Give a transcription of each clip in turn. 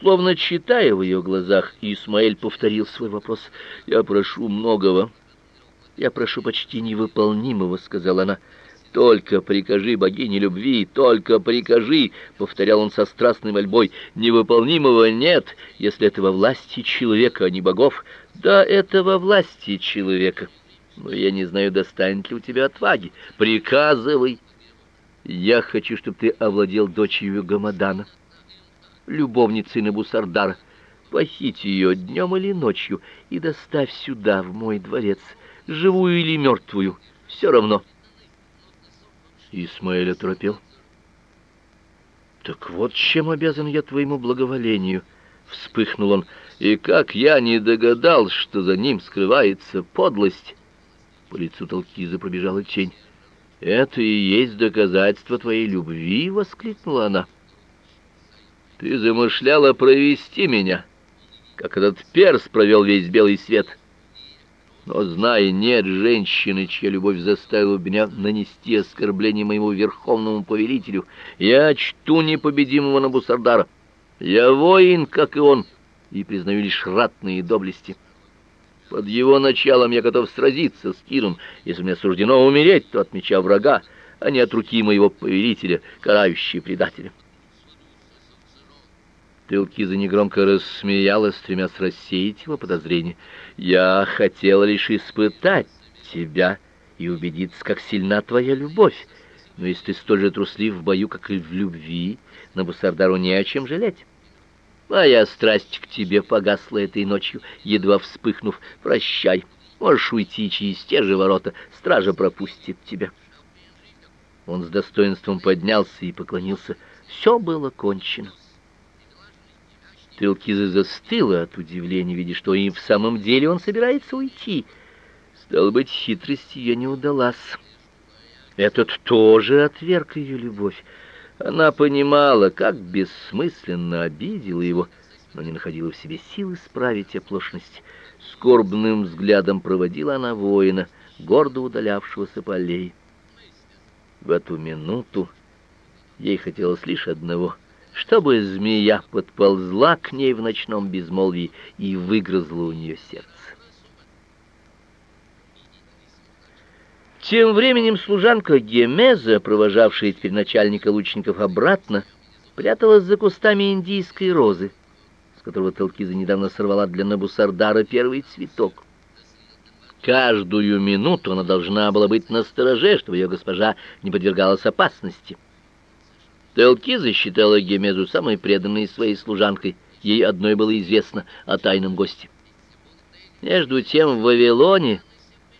Словно читая в ее глазах, Исмаэль повторил свой вопрос. «Я прошу многого». «Я прошу почти невыполнимого», — сказала она. «Только прикажи богине любви, только прикажи», — повторял он со страстной мольбой. «Невыполнимого нет, если это во власти человека, а не богов». «Да, это во власти человека. Но я не знаю, достанет ли у тебя отваги. Приказывай». «Я хочу, чтобы ты овладел дочерью Гамадана» любовницей Набусардара. Похити ее днем или ночью и доставь сюда, в мой дворец, живую или мертвую, все равно. Исмаэль оторопел. Так вот чем обязан я твоему благоволению, вспыхнул он. И как я не догадался, что за ним скрывается подлость. По лицу Талкиза пробежала тень. Это и есть доказательство твоей любви, воскликнула она. Ты замышляла провести меня, как этот перс провел весь белый свет. Но знай, нет женщины, чья любовь заставила меня нанести оскорбление моему верховному повелителю. Я чту непобедимого Набусардара. Я воин, как и он, и признаю лишь ратные доблести. Под его началом я готов сразиться с Киром, если мне суждено умереть, то от меча врага, а не от руки моего повелителя, карающей предателя. Телкиза негромко рассмеялась, стремясь рассеять его подозрения. «Я хотела лишь испытать тебя и убедиться, как сильна твоя любовь. Но если ты столь же труслив в бою, как и в любви, на Бусардару не о чем жалеть. Моя страсть к тебе погасла этой ночью, едва вспыхнув. Прощай, можешь уйти через те же ворота, стража пропустит тебя». Он с достоинством поднялся и поклонился. Все было кончено. Стрелкиза застыла от удивления, видя, что и в самом деле он собирается уйти. Стало быть, хитрость ее не удалась. Этот тоже отверг ее любовь. Она понимала, как бессмысленно обидела его, но не находила в себе сил исправить оплошность. Скорбным взглядом проводила она воина, гордо удалявшегося по аллее. В эту минуту ей хотелось лишь одного — чтобы змея подползла к ней в ночном безмолвии и выгрызла у нее сердце. Тем временем служанка Гемеза, провожавшая теперь начальника лучников обратно, пряталась за кустами индийской розы, с которого Телкиза недавно сорвала для Набусардара первый цветок. Каждую минуту она должна была быть настороже, чтобы ее госпожа не подвергалась опасности. Телкиза считала Гемезу самой преданной своей служанкой. Ей одной было известно о тайном госте. Между тем в Вавилоне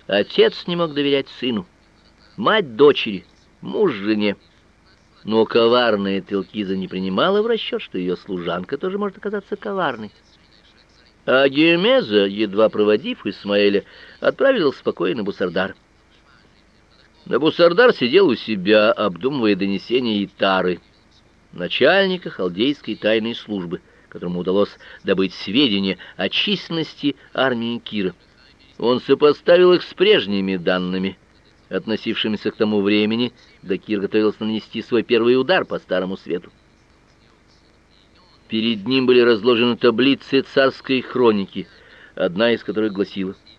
отец не мог доверять сыну, мать дочери, муж жене. Но коварная Телкиза не принимала в расчет, что ее служанка тоже может оказаться коварной. А Гемеза, едва проводив Исмаэля, отправилась спокойно Бусардар. Набусардар сидел у себя, обдумывая донесения Итары, начальника халдейской тайной службы, которому удалось добыть сведения о численности армии Кира. Он сопоставил их с прежними данными, относившимися к тому времени, когда Кир готовился нанести свой первый удар по Старому Свету. Перед ним были разложены таблицы царской хроники, одна из которых гласила —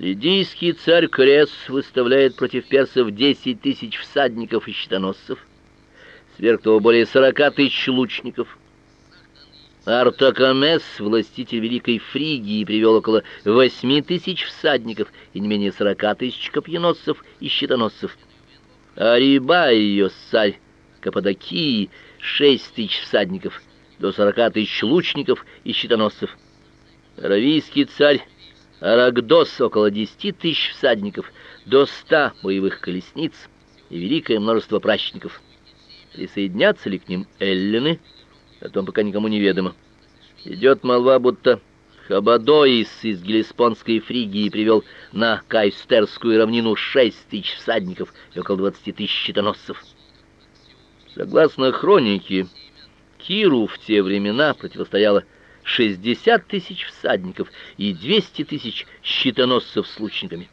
Лидийский царь Крес выставляет против персов десять тысяч всадников и щитоносцев, сверх того более сорока тысяч лучников. Артакамес, властитель Великой Фригии, привел около восьми тысяч всадников и не менее сорока тысяч копьеносцев и щитоносцев. Ариба ее царь Каппадокии шесть тысяч всадников, до сорока тысяч лучников и щитоносцев. Равийский царь Арагдос около десяти тысяч всадников, до ста боевых колесниц и великое множество пращников. Присоединятся ли к ним эллины, о том пока никому не ведомо. Идет молва, будто Хабадоис из Гелеспонской Фригии привел на Кайстерскую равнину шесть тысяч всадников и около двадцати тысяч щитоносцев. Согласно хронике, Киру в те времена противостояло 60 тысяч всадников и 200 тысяч щитоносцев с лучниками.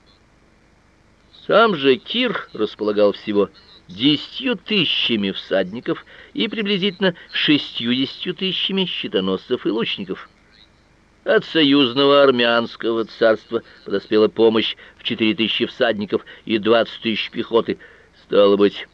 Сам же Кир располагал всего десятью тысячами всадников и приблизительно шестьюдесятью тысячами щитоносцев и лучников. От союзного армянского царства подоспела помощь в четыре тысячи всадников и двадцать тысяч пехоты. Стало быть,